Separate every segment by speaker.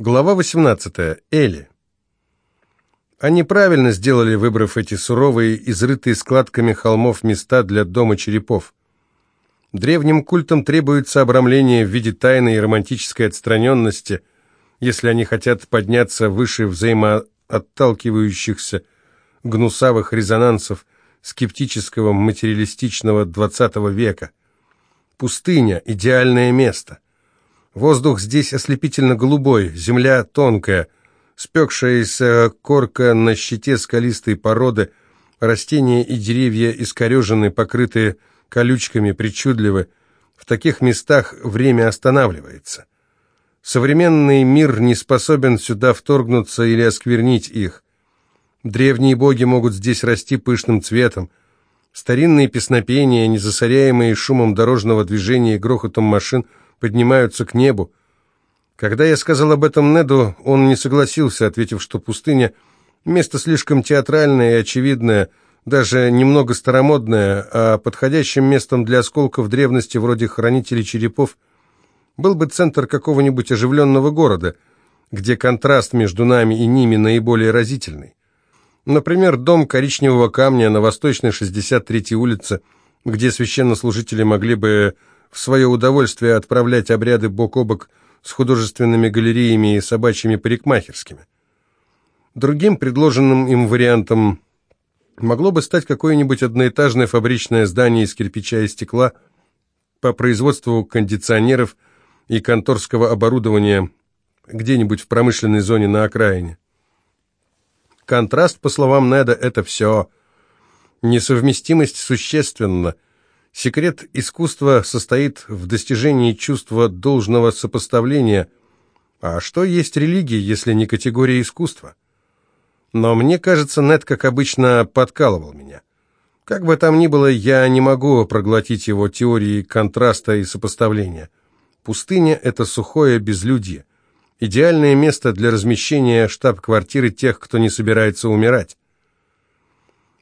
Speaker 1: Глава 18. Эли. Они правильно сделали, выбрав эти суровые, изрытые складками холмов места для дома черепов. Древним культам требуется обрамление в виде тайной и романтической отстраненности, если они хотят подняться выше взаимоотталкивающихся гнусавых резонансов скептического материалистичного XX века. Пустыня – идеальное место – Воздух здесь ослепительно-голубой, земля тонкая, спекшаяся корка на щите скалистой породы, растения и деревья искорежены, покрытые колючками, причудливы. В таких местах время останавливается. Современный мир не способен сюда вторгнуться или осквернить их. Древние боги могут здесь расти пышным цветом. Старинные песнопения, не засоряемые шумом дорожного движения и грохотом машин – поднимаются к небу. Когда я сказал об этом Неду, он не согласился, ответив, что пустыня – место слишком театральное и очевидное, даже немного старомодное, а подходящим местом для осколков древности вроде хранителей черепов был бы центр какого-нибудь оживленного города, где контраст между нами и ними наиболее разительный. Например, дом коричневого камня на восточной 63-й улице, где священнослужители могли бы в свое удовольствие отправлять обряды бок о бок с художественными галереями и собачьими парикмахерскими. Другим предложенным им вариантом могло бы стать какое-нибудь одноэтажное фабричное здание из кирпича и стекла по производству кондиционеров и конторского оборудования где-нибудь в промышленной зоне на окраине. Контраст, по словам Неда, это все. Несовместимость существенна – Секрет искусства состоит в достижении чувства должного сопоставления. А что есть религия, если не категория искусства? Но мне кажется, Нет, как обычно, подкалывал меня. Как бы там ни было, я не могу проглотить его теории контраста и сопоставления. Пустыня — это сухое безлюдье. Идеальное место для размещения штаб-квартиры тех, кто не собирается умирать.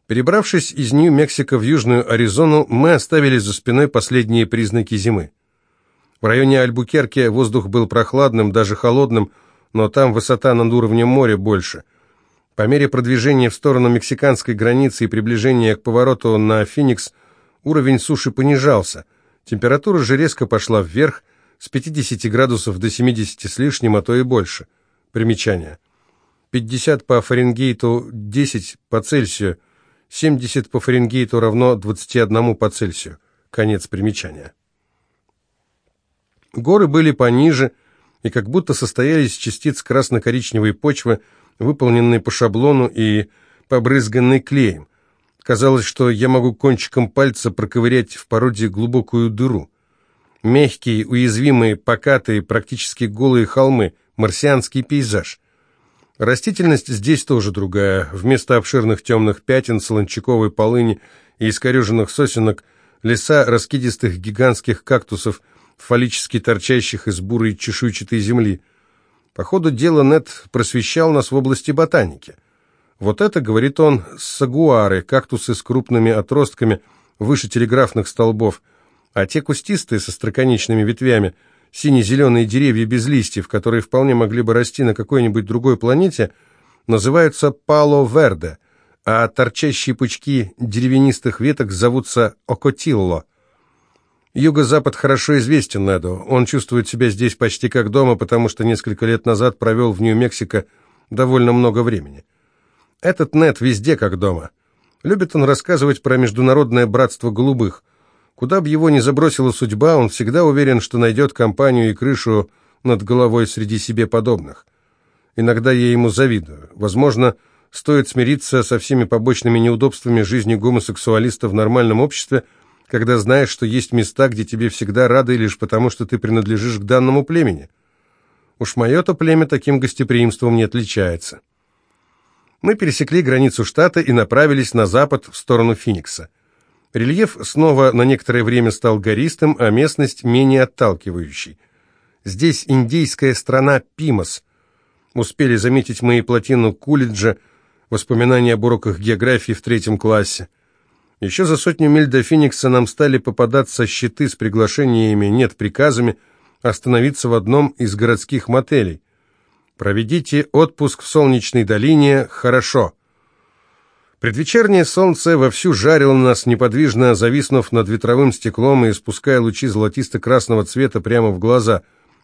Speaker 1: Перебравшись из Нью-Мексико в Южную Аризону, мы оставили за спиной последние признаки зимы. В районе Альбукерке воздух был прохладным, даже холодным, но там высота над уровнем моря больше. По мере продвижения в сторону мексиканской границы и приближения к повороту на Феникс, уровень суши понижался. Температура же резко пошла вверх, с 50 градусов до 70 с лишним, а то и больше. Примечание. 50 по Фаренгейту, 10 по Цельсию – 70 по Фаренгейту равно 21 по Цельсию. Конец примечания. Горы были пониже и как будто состояли из частиц красно-коричневой почвы, выполненной по шаблону и побрызганной клеем. Казалось, что я могу кончиком пальца проковырять в породе глубокую дыру. Мягкие, уязвимые, покатые, практически голые холмы, марсианский пейзаж. Растительность здесь тоже другая. Вместо обширных темных пятен, солончаковой полыни и искореженных сосенок, леса раскидистых гигантских кактусов, фаллически торчащих из бурой чешуйчатой земли. По ходу дела Нет просвещал нас в области ботаники. Вот это, говорит он, сагуары, кактусы с крупными отростками, выше телеграфных столбов, а те кустистые со строконечными ветвями – сине-зеленые деревья без листьев, которые вполне могли бы расти на какой-нибудь другой планете, называются пало-верде, а торчащие пучки деревянистых веток зовутся окотилло. Юго-запад хорошо известен Неду. Он чувствует себя здесь почти как дома, потому что несколько лет назад провел в Нью-Мексико довольно много времени. Этот Нед везде как дома. Любит он рассказывать про международное братство голубых – Куда бы его ни забросила судьба, он всегда уверен, что найдет компанию и крышу над головой среди себе подобных. Иногда я ему завидую. Возможно, стоит смириться со всеми побочными неудобствами жизни гомосексуалиста в нормальном обществе, когда знаешь, что есть места, где тебе всегда рады лишь потому, что ты принадлежишь к данному племени. Уж мое-то племя таким гостеприимством не отличается. Мы пересекли границу штата и направились на запад в сторону Финикса. Рельеф снова на некоторое время стал гористым, а местность менее отталкивающей. Здесь индейская страна Пимос. Успели заметить мои плотину Кулиджа, воспоминания об уроках географии в третьем классе. Еще за сотню миль до Феникса нам стали попадаться щиты с приглашениями, нет, приказами, остановиться в одном из городских мотелей. Проведите отпуск в солнечной долине хорошо. Предвечернее солнце вовсю жарило нас, неподвижно зависнув над ветровым стеклом и испуская лучи золотисто-красного цвета прямо в глаза.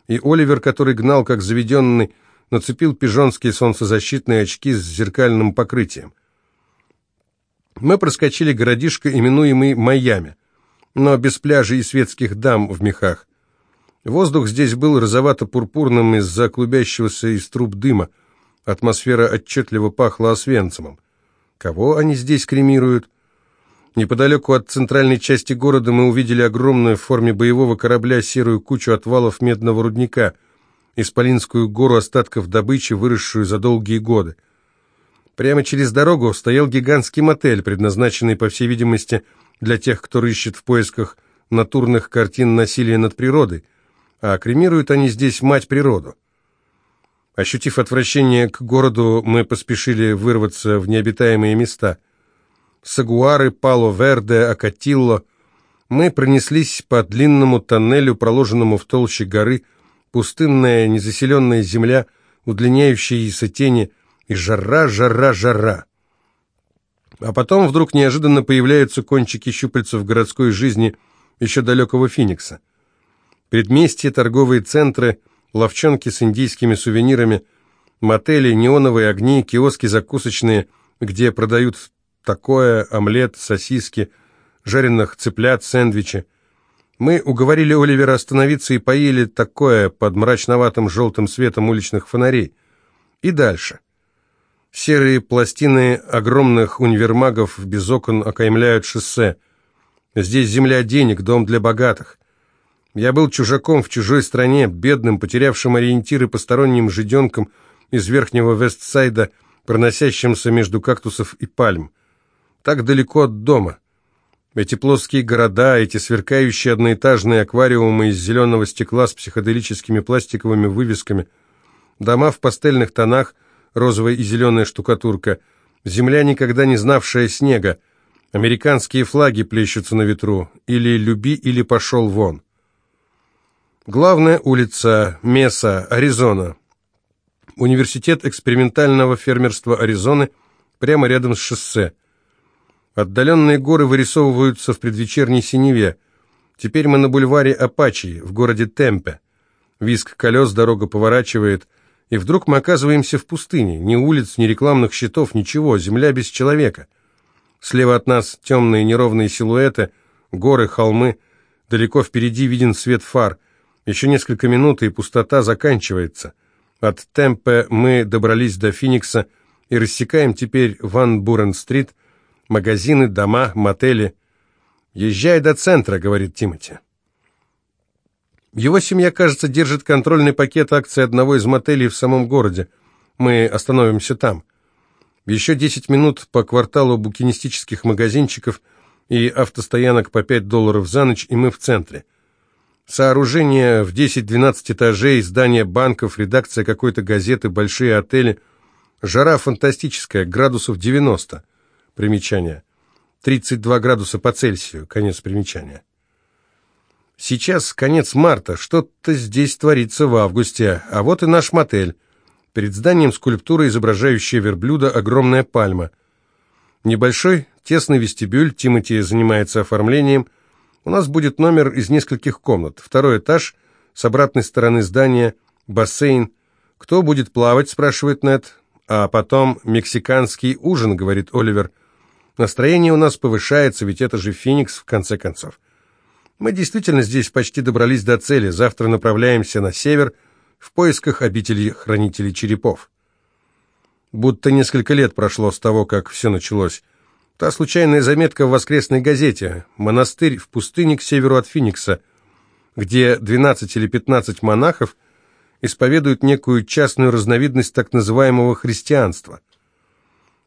Speaker 1: И Оливер, который гнал как заведенный, нацепил пижонские солнцезащитные очки с зеркальным покрытием. Мы проскочили городишко, именуемый Майами, но без пляжей и светских дам в мехах. Воздух здесь был розовато-пурпурным из-за клубящегося из труб дыма. Атмосфера отчетливо пахла освенцимом. Кого они здесь кремируют? Неподалеку от центральной части города мы увидели огромную в форме боевого корабля серую кучу отвалов медного рудника, исполинскую гору остатков добычи, выросшую за долгие годы. Прямо через дорогу стоял гигантский мотель, предназначенный, по всей видимости, для тех, кто рыщет в поисках натурных картин насилия над природой, а кремируют они здесь мать природу. Ощутив отвращение к городу, мы поспешили вырваться в необитаемые места. Сагуары, Пало-Верде, Акатилло. Мы пронеслись по длинному тоннелю, проложенному в толще горы, пустынная, незаселенная земля, удлиняющиеся тени, и жара, жара, жара. А потом вдруг неожиданно появляются кончики щупальцев городской жизни еще далекого Финикса. Предместья, торговые центры, ловчонки с индийскими сувенирами, мотели, неоновые огни, киоски закусочные, где продают такое, омлет, сосиски, жареных цыплят, сэндвичи. Мы уговорили Оливера остановиться и поели такое под мрачноватым желтым светом уличных фонарей. И дальше. Серые пластины огромных универмагов без окон окаймляют шоссе. Здесь земля денег, дом для богатых. Я был чужаком в чужой стране, бедным, потерявшим ориентиры посторонним жиденком из верхнего Вестсайда, проносящимся между кактусов и пальм. Так далеко от дома. Эти плоские города, эти сверкающие одноэтажные аквариумы из зеленого стекла с психоделическими пластиковыми вывесками, дома в пастельных тонах, розовая и зеленая штукатурка, земля, никогда не знавшая снега, американские флаги плещутся на ветру, или «люби, или пошел вон». Главная улица Меса, Аризона. Университет экспериментального фермерства Аризоны прямо рядом с шоссе. Отдаленные горы вырисовываются в предвечерней синеве. Теперь мы на бульваре Апачи, в городе Темпе. Виск колес, дорога поворачивает, и вдруг мы оказываемся в пустыне. Ни улиц, ни рекламных щитов, ничего, земля без человека. Слева от нас темные неровные силуэты, горы, холмы. Далеко впереди виден свет фар – еще несколько минут, и пустота заканчивается. От Темпе мы добрались до Финикса и рассекаем теперь Ван Бурен-стрит, магазины, дома, мотели. «Езжай до центра», — говорит Тимати. Его семья, кажется, держит контрольный пакет акций одного из мотелей в самом городе. Мы остановимся там. Еще 10 минут по кварталу букинистических магазинчиков и автостоянок по 5 долларов за ночь, и мы в центре. Сооружение в 10-12 этажей, здание банков, редакция какой-то газеты, большие отели. Жара фантастическая, градусов 90. Примечание. 32 градуса по Цельсию. Конец примечания. Сейчас конец марта, что-то здесь творится в августе, а вот и наш мотель. Перед зданием скульптура, изображающая верблюда, огромная пальма. Небольшой, тесный вестибюль, Тимати занимается оформлением – у нас будет номер из нескольких комнат. Второй этаж, с обратной стороны здания, бассейн. Кто будет плавать, спрашивает Нед. А потом мексиканский ужин, говорит Оливер. Настроение у нас повышается, ведь это же Феникс, в конце концов. Мы действительно здесь почти добрались до цели. Завтра направляемся на север в поисках обители хранителей черепов. Будто несколько лет прошло с того, как все началось. Та случайная заметка в воскресной газете «Монастырь в пустыне к северу от Финикса», где 12 или 15 монахов исповедуют некую частную разновидность так называемого христианства.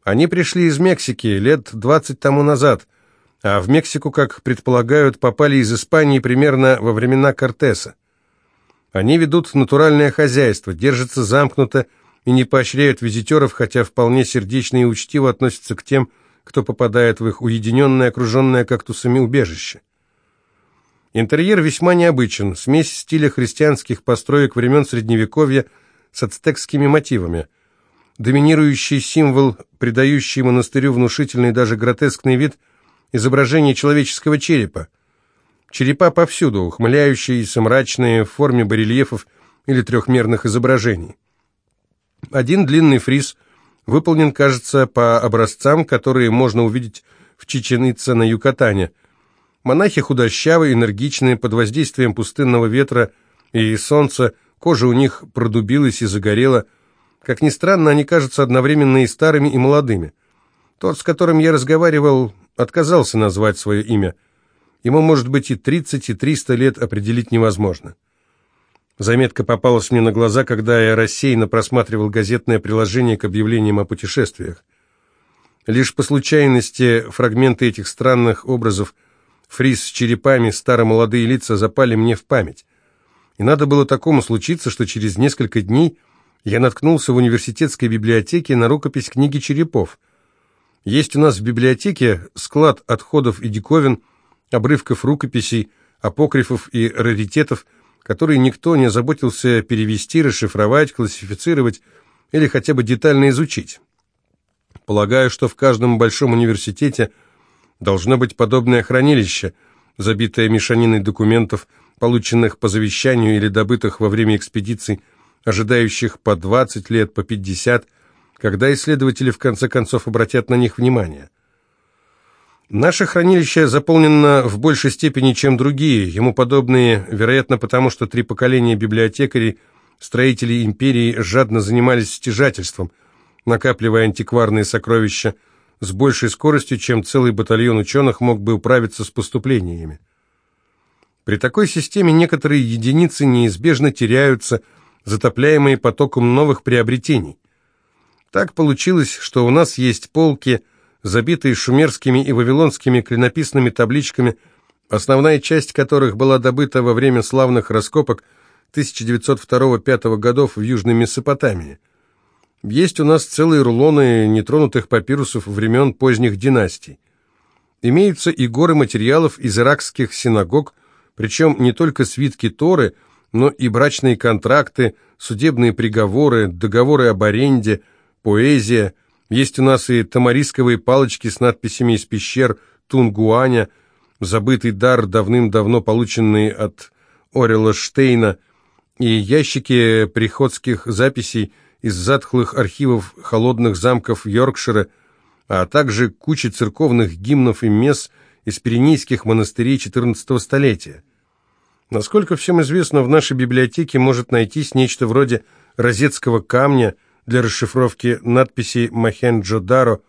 Speaker 1: Они пришли из Мексики лет 20 тому назад, а в Мексику, как предполагают, попали из Испании примерно во времена Кортеса. Они ведут натуральное хозяйство, держатся замкнуто и не поощряют визитеров, хотя вполне сердечно и учтиво относятся к тем, кто попадает в их уединенное, окруженное кактусами убежище. Интерьер весьма необычен, смесь стиля христианских построек времен Средневековья с ацтекскими мотивами. Доминирующий символ, придающий монастырю внушительный даже гротескный вид – изображение человеческого черепа. Черепа повсюду, ухмыляющиеся, мрачные, в форме барельефов или трехмерных изображений. Один длинный фриз выполнен, кажется, по образцам, которые можно увидеть в Чичен-Ице на Юкатане. Монахи худощавые, энергичные, под воздействием пустынного ветра и солнца, кожа у них продубилась и загорела. Как ни странно, они кажутся одновременно и старыми, и молодыми. Тот, с которым я разговаривал, отказался назвать свое имя – Ему, может быть, и 30, и 300 лет определить невозможно. Заметка попалась мне на глаза, когда я рассеянно просматривал газетное приложение к объявлениям о путешествиях. Лишь по случайности фрагменты этих странных образов, фриз с черепами, старо-молодые лица запали мне в память. И надо было такому случиться, что через несколько дней я наткнулся в университетской библиотеке на рукопись книги черепов. Есть у нас в библиотеке склад отходов и диковин – обрывков рукописей, апокрифов и раритетов, которые никто не озаботился перевести, расшифровать, классифицировать или хотя бы детально изучить. Полагаю, что в каждом большом университете должно быть подобное хранилище, забитое мешаниной документов, полученных по завещанию или добытых во время экспедиций, ожидающих по 20 лет, по 50, когда исследователи в конце концов обратят на них внимание. Наше хранилище заполнено в большей степени, чем другие, ему подобные, вероятно, потому что три поколения библиотекарей, строителей империи жадно занимались стяжательством, накапливая антикварные сокровища с большей скоростью, чем целый батальон ученых мог бы управиться с поступлениями. При такой системе некоторые единицы неизбежно теряются, затопляемые потоком новых приобретений. Так получилось, что у нас есть полки – забитые шумерскими и вавилонскими клинописными табличками, основная часть которых была добыта во время славных раскопок 1902-1905 годов в Южной Месопотамии. Есть у нас целые рулоны нетронутых папирусов времен поздних династий. Имеются и горы материалов из иракских синагог, причем не только свитки Торы, но и брачные контракты, судебные приговоры, договоры об аренде, поэзия – есть у нас и тамарисковые палочки с надписями из пещер Тунгуаня, забытый дар, давным-давно полученный от Орела Штейна, и ящики приходских записей из затхлых архивов холодных замков Йоркшира, а также куча церковных гимнов и мес из пиренейских монастырей XIV столетия. Насколько всем известно, в нашей библиотеке может найтись нечто вроде розетского камня – для расшифровки надписей Махенджо-Даро.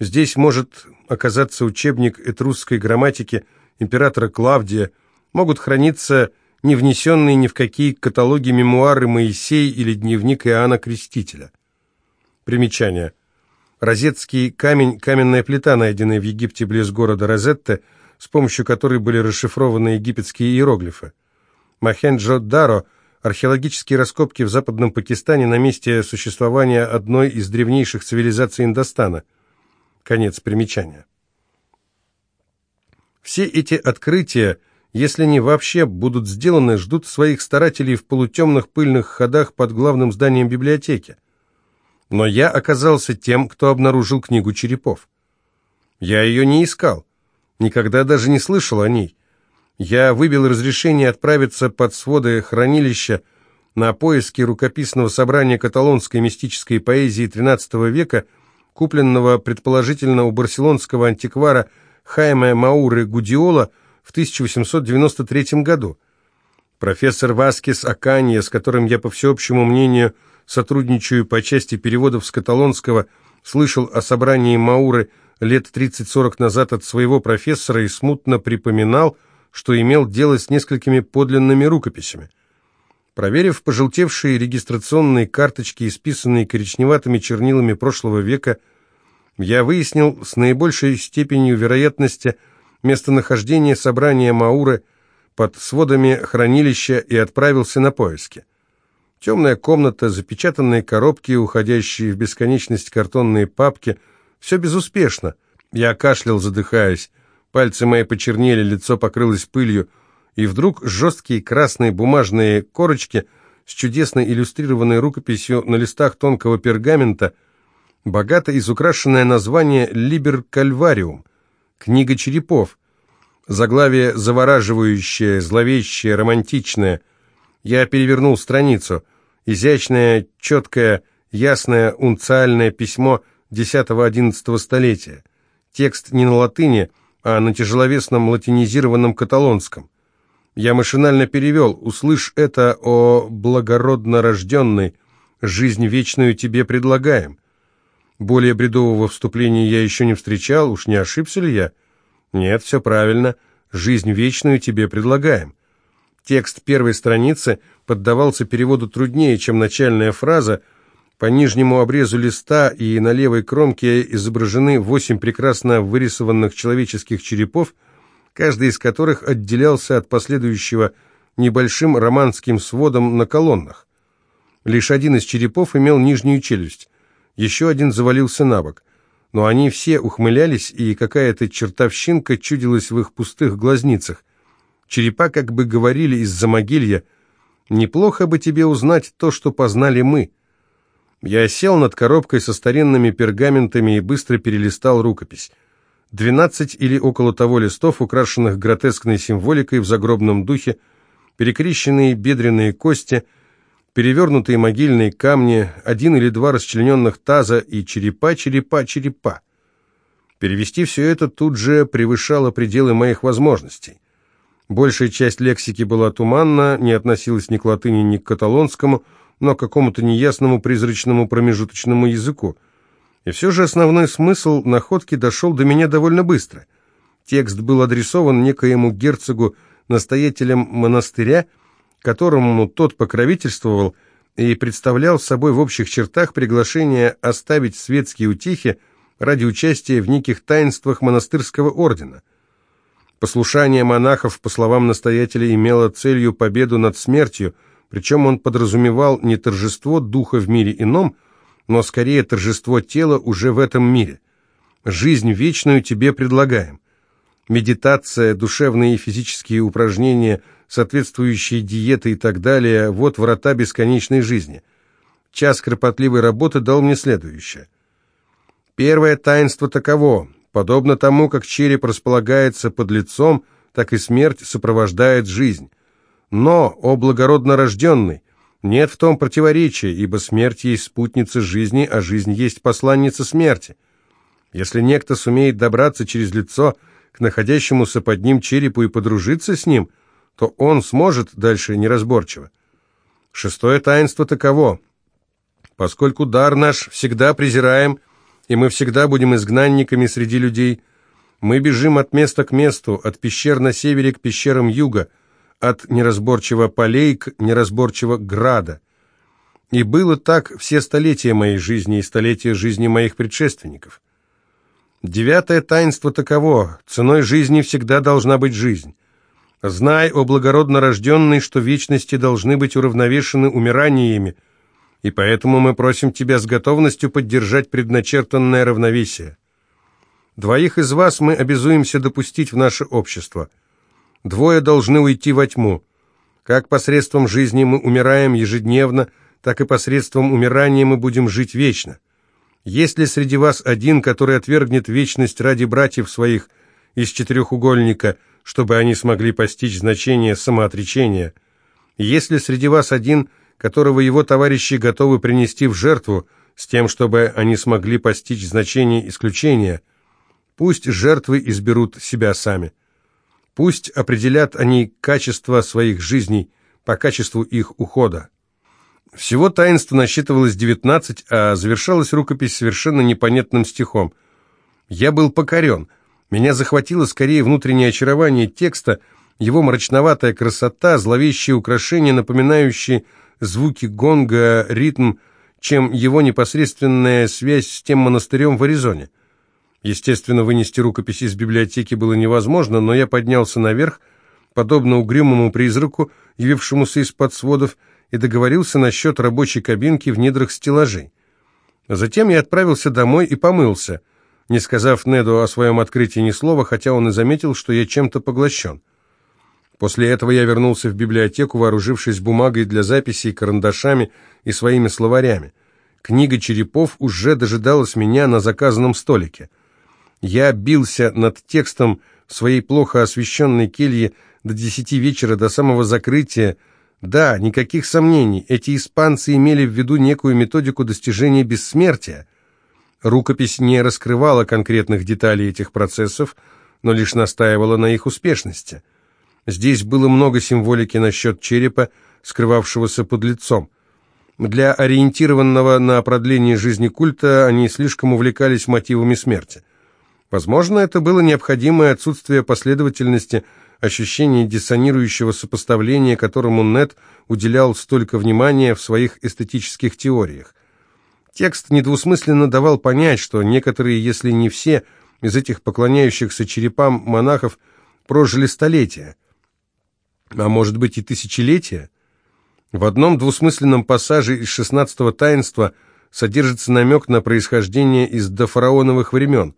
Speaker 1: Здесь может оказаться учебник этрусской грамматики императора Клавдия, могут храниться не внесенные ни в какие каталоги мемуары Моисея или дневник Иоанна Крестителя. Примечание. Розетский камень – каменная плита, найденная в Египте близ города Розетте, с помощью которой были расшифрованы египетские иероглифы. Махенджо-Даро – археологические раскопки в западном Пакистане на месте существования одной из древнейших цивилизаций Индостана. Конец примечания. Все эти открытия, если они вообще будут сделаны, ждут своих старателей в полутемных пыльных ходах под главным зданием библиотеки. Но я оказался тем, кто обнаружил книгу черепов. Я ее не искал, никогда даже не слышал о ней. Я выбил разрешение отправиться под своды хранилища на поиски рукописного собрания каталонской мистической поэзии XIII века, купленного предположительно у барселонского антиквара Хайме Мауры Гудиола в 1893 году. Профессор Васкес Аканья, с которым я, по всеобщему мнению, сотрудничаю по части переводов с каталонского, слышал о собрании Мауры лет 30-40 назад от своего профессора и смутно припоминал, что имел дело с несколькими подлинными рукописями. Проверив пожелтевшие регистрационные карточки, исписанные коричневатыми чернилами прошлого века, я выяснил с наибольшей степенью вероятности местонахождение собрания Мауры под сводами хранилища и отправился на поиски. Темная комната, запечатанные коробки, уходящие в бесконечность картонные папки – все безуспешно. Я кашлял, задыхаясь. Пальцы мои почернели, лицо покрылось пылью, и вдруг жесткие красные бумажные корочки с чудесной иллюстрированной рукописью на листах тонкого пергамента, богато изукрашенное название «Либер Кальвариум», книга черепов, заглавие завораживающее, зловещее, романтичное. Я перевернул страницу. Изящное, четкое, ясное унциальное письмо X-XI столетия. Текст не на латыни, а на тяжеловесном латинизированном каталонском. Я машинально перевел «Услышь это, о благородно рожденный, жизнь вечную тебе предлагаем». Более бредового вступления я еще не встречал, уж не ошибся ли я? Нет, все правильно, жизнь вечную тебе предлагаем. Текст первой страницы поддавался переводу труднее, чем начальная фраза. По нижнему обрезу листа и на левой кромке изображены восемь прекрасно вырисованных человеческих черепов – каждый из которых отделялся от последующего небольшим романским сводом на колоннах. Лишь один из черепов имел нижнюю челюсть, еще один завалился на бок, но они все ухмылялись, и какая-то чертовщинка чудилась в их пустых глазницах. Черепа как бы говорили из-за могилья, «Неплохо бы тебе узнать то, что познали мы». Я сел над коробкой со старинными пергаментами и быстро перелистал рукопись. Двенадцать или около того листов, украшенных гротескной символикой в загробном духе, перекрещенные бедренные кости, перевернутые могильные камни, один или два расчлененных таза и черепа, черепа, черепа. Перевести все это тут же превышало пределы моих возможностей. Большая часть лексики была туманна, не относилась ни к латыни, ни к каталонскому, но какому-то неясному призрачному промежуточному языку – и все же основной смысл находки дошел до меня довольно быстро. Текст был адресован некоему герцогу, настоятелем монастыря, которому тот покровительствовал и представлял собой в общих чертах приглашение оставить светские утехи ради участия в неких таинствах монастырского ордена. Послушание монахов, по словам настоятеля, имело целью победу над смертью, причем он подразумевал не торжество духа в мире ином, но скорее торжество тела уже в этом мире. Жизнь вечную тебе предлагаем. Медитация, душевные и физические упражнения, соответствующие диеты и так далее – вот врата бесконечной жизни. Час кропотливой работы дал мне следующее. Первое таинство таково. Подобно тому, как череп располагается под лицом, так и смерть сопровождает жизнь. Но, о благородно рожденный, нет в том противоречия, ибо смерть есть спутница жизни, а жизнь есть посланница смерти. Если некто сумеет добраться через лицо к находящемуся под ним черепу и подружиться с ним, то он сможет дальше неразборчиво. Шестое таинство таково. Поскольку дар наш всегда презираем, и мы всегда будем изгнанниками среди людей, мы бежим от места к месту, от пещер на севере к пещерам юга – от неразборчивого полей к неразборчивого града. И было так все столетия моей жизни и столетия жизни моих предшественников. Девятое таинство таково, ценой жизни всегда должна быть жизнь. Знай, о благородно рожденный, что вечности должны быть уравновешены умираниями, и поэтому мы просим тебя с готовностью поддержать предначертанное равновесие. Двоих из вас мы обязуемся допустить в наше общество – Двое должны уйти во тьму. Как посредством жизни мы умираем ежедневно, так и посредством умирания мы будем жить вечно. Есть ли среди вас один, который отвергнет вечность ради братьев своих из четырехугольника, чтобы они смогли постичь значение самоотречения? Есть ли среди вас один, которого его товарищи готовы принести в жертву, с тем, чтобы они смогли постичь значение исключения? Пусть жертвы изберут себя сами. Пусть определят они качество своих жизней по качеству их ухода. Всего таинства насчитывалось 19, а завершалась рукопись совершенно непонятным стихом. Я был покорен. Меня захватило скорее внутреннее очарование текста, его мрачноватая красота, зловещие украшения, напоминающие звуки гонга, ритм, чем его непосредственная связь с тем монастырем в Аризоне. Естественно, вынести рукопись из библиотеки было невозможно, но я поднялся наверх, подобно угрюмому призраку, явившемуся из-под сводов, и договорился насчет рабочей кабинки в недрах стеллажей. Затем я отправился домой и помылся, не сказав Неду о своем открытии ни слова, хотя он и заметил, что я чем-то поглощен. После этого я вернулся в библиотеку, вооружившись бумагой для записей, карандашами и своими словарями. Книга черепов уже дожидалась меня на заказанном столике. Я бился над текстом своей плохо освещенной келье до десяти вечера, до самого закрытия. Да, никаких сомнений, эти испанцы имели в виду некую методику достижения бессмертия. Рукопись не раскрывала конкретных деталей этих процессов, но лишь настаивала на их успешности. Здесь было много символики насчет черепа, скрывавшегося под лицом. Для ориентированного на продление жизни культа они слишком увлекались мотивами смерти. Возможно, это было необходимое отсутствие последовательности, ощущение диссонирующего сопоставления, которому Нет уделял столько внимания в своих эстетических теориях. Текст недвусмысленно давал понять, что некоторые, если не все, из этих поклоняющихся черепам монахов прожили столетия, а может быть и тысячелетия. В одном двусмысленном пассаже из шестнадцатого таинства содержится намек на происхождение из дофараоновых времен.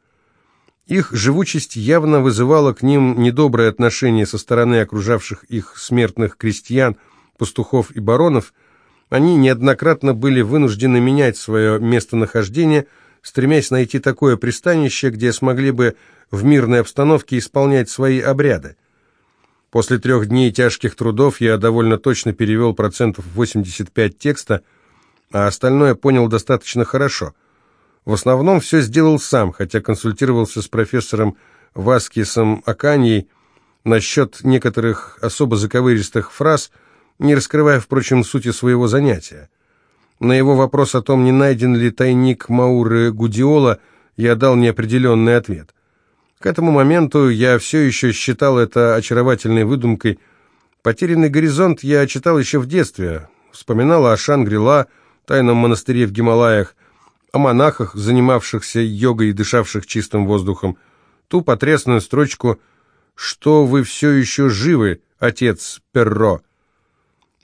Speaker 1: Их живучесть явно вызывала к ним недоброе отношение со стороны окружавших их смертных крестьян, пастухов и баронов – они неоднократно были вынуждены менять свое местонахождение, стремясь найти такое пристанище, где смогли бы в мирной обстановке исполнять свои обряды. После трех дней тяжких трудов я довольно точно перевел процентов 85 текста, а остальное понял достаточно хорошо. В основном все сделал сам, хотя консультировался с профессором Васкисом Аканьей насчет некоторых особо заковыристых фраз – не раскрывая, впрочем, сути своего занятия. На его вопрос о том, не найден ли тайник Мауры Гудиола, я дал неопределенный ответ. К этому моменту я все еще считал это очаровательной выдумкой. «Потерянный горизонт» я читал еще в детстве. Вспоминал о Шангри-Ла, тайном монастыре в Гималаях, о монахах, занимавшихся йогой и дышавших чистым воздухом. Ту потрясную строчку «Что вы все еще живы, отец Перро?»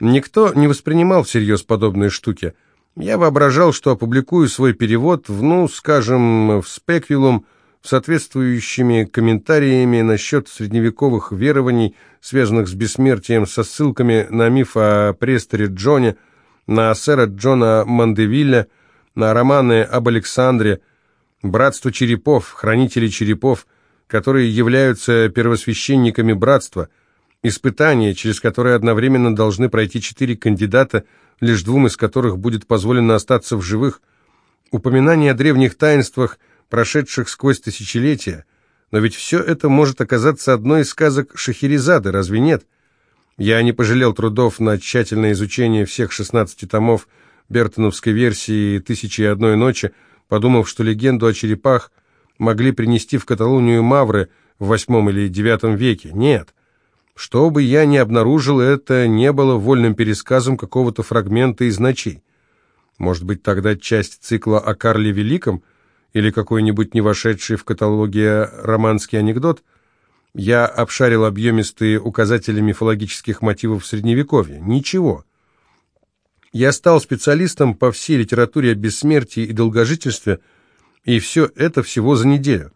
Speaker 1: Никто не воспринимал всерьез подобные штуки. Я воображал, что опубликую свой перевод в, ну, скажем, в спеквилум, соответствующими комментариями насчет средневековых верований, связанных с бессмертием, со ссылками на миф о престоре Джоне, на сэра Джона Мандевилля, на романы об Александре, братство черепов, хранители черепов, которые являются первосвященниками братства – Испытание, через которое одновременно должны пройти четыре кандидата, лишь двум из которых будет позволено остаться в живых. Упоминание о древних таинствах, прошедших сквозь тысячелетия. Но ведь все это может оказаться одной из сказок Шахерезады, разве нет? Я не пожалел трудов на тщательное изучение всех 16 томов Бертоновской версии «Тысячи и одной ночи», подумав, что легенду о черепах могли принести в Каталонию мавры в восьмом или девятом веке. Нет. Что бы я ни обнаружил, это не было вольным пересказом какого-то фрагмента из ночей. Может быть, тогда часть цикла о Карле Великом или какой-нибудь не вошедший в каталоге романский анекдот? Я обшарил объемистые указатели мифологических мотивов Средневековья. Ничего. Я стал специалистом по всей литературе о бессмертии и долгожительстве, и все это всего за неделю.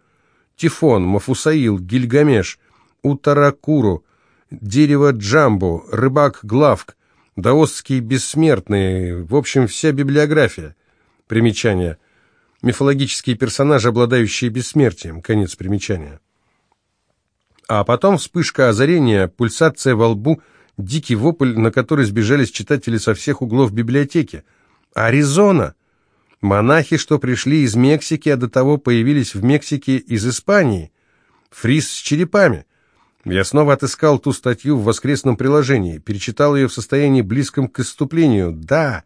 Speaker 1: Тифон, Мафусаил, Гильгамеш, Утаракуру, дерево Джамбу, рыбак Главк, даосские бессмертные, в общем, вся библиография. Примечание. Мифологические персонажи, обладающие бессмертием. Конец примечания. А потом вспышка озарения, пульсация во лбу, дикий вопль, на который сбежались читатели со всех углов библиотеки. Аризона! Монахи, что пришли из Мексики, а до того появились в Мексике из Испании. Фриз с черепами. Я снова отыскал ту статью в воскресном приложении, перечитал ее в состоянии близком к исступлению. Да,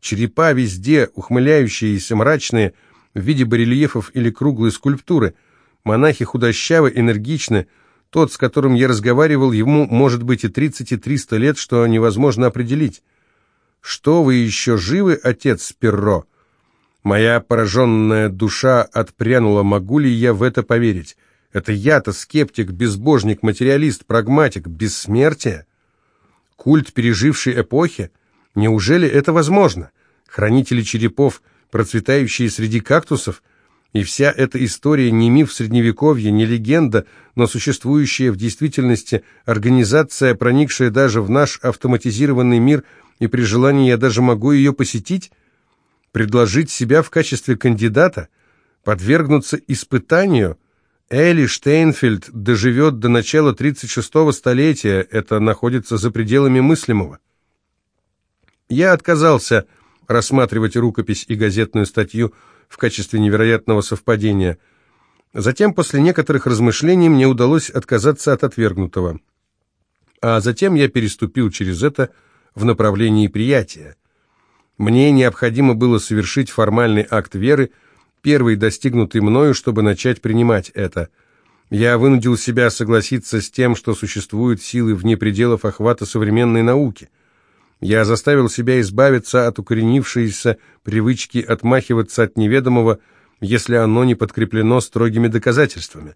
Speaker 1: черепа везде, ухмыляющиеся, мрачные, в виде барельефов или круглой скульптуры. Монахи худощавы, энергичны. Тот, с которым я разговаривал, ему может быть и 30, и 300 лет, что невозможно определить. «Что вы еще живы, отец Перро?» Моя пораженная душа отпрянула, могу ли я в это поверить? Это я-то скептик, безбожник, материалист, прагматик, бессмертие? Культ пережившей эпохи? Неужели это возможно? Хранители черепов, процветающие среди кактусов? И вся эта история не миф Средневековья, не легенда, но существующая в действительности организация, проникшая даже в наш автоматизированный мир, и при желании я даже могу ее посетить, предложить себя в качестве кандидата, подвергнуться испытанию. Элли Штейнфельд доживет до начала 36-го столетия, это находится за пределами мыслимого. Я отказался рассматривать рукопись и газетную статью, в качестве невероятного совпадения. Затем, после некоторых размышлений, мне удалось отказаться от отвергнутого. А затем я переступил через это в направлении приятия. Мне необходимо было совершить формальный акт веры, первый достигнутый мною, чтобы начать принимать это. Я вынудил себя согласиться с тем, что существуют силы вне пределов охвата современной науки. Я заставил себя избавиться от укоренившейся привычки отмахиваться от неведомого, если оно не подкреплено строгими доказательствами.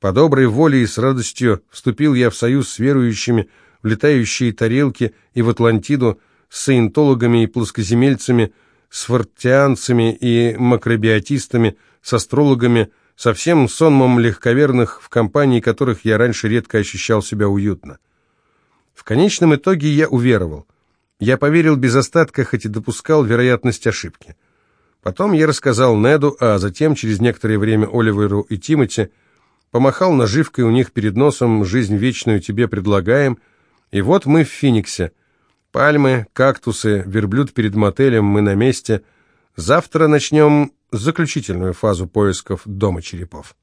Speaker 1: По доброй воле и с радостью вступил я в союз с верующими в летающие тарелки и в Атлантиду, с саентологами и плоскоземельцами, с фортианцами и макробиотистами, с астрологами, со всем сонмом легковерных, в компании которых я раньше редко ощущал себя уютно. В конечном итоге я уверовал – я поверил без остатка, хоть и допускал вероятность ошибки. Потом я рассказал Неду, а затем, через некоторое время, Оливеру и Тимоти, помахал наживкой у них перед носом «Жизнь вечную тебе предлагаем», и вот мы в Финиксе. Пальмы, кактусы, верблюд перед мотелем, мы на месте. Завтра начнем заключительную фазу поисков дома черепов.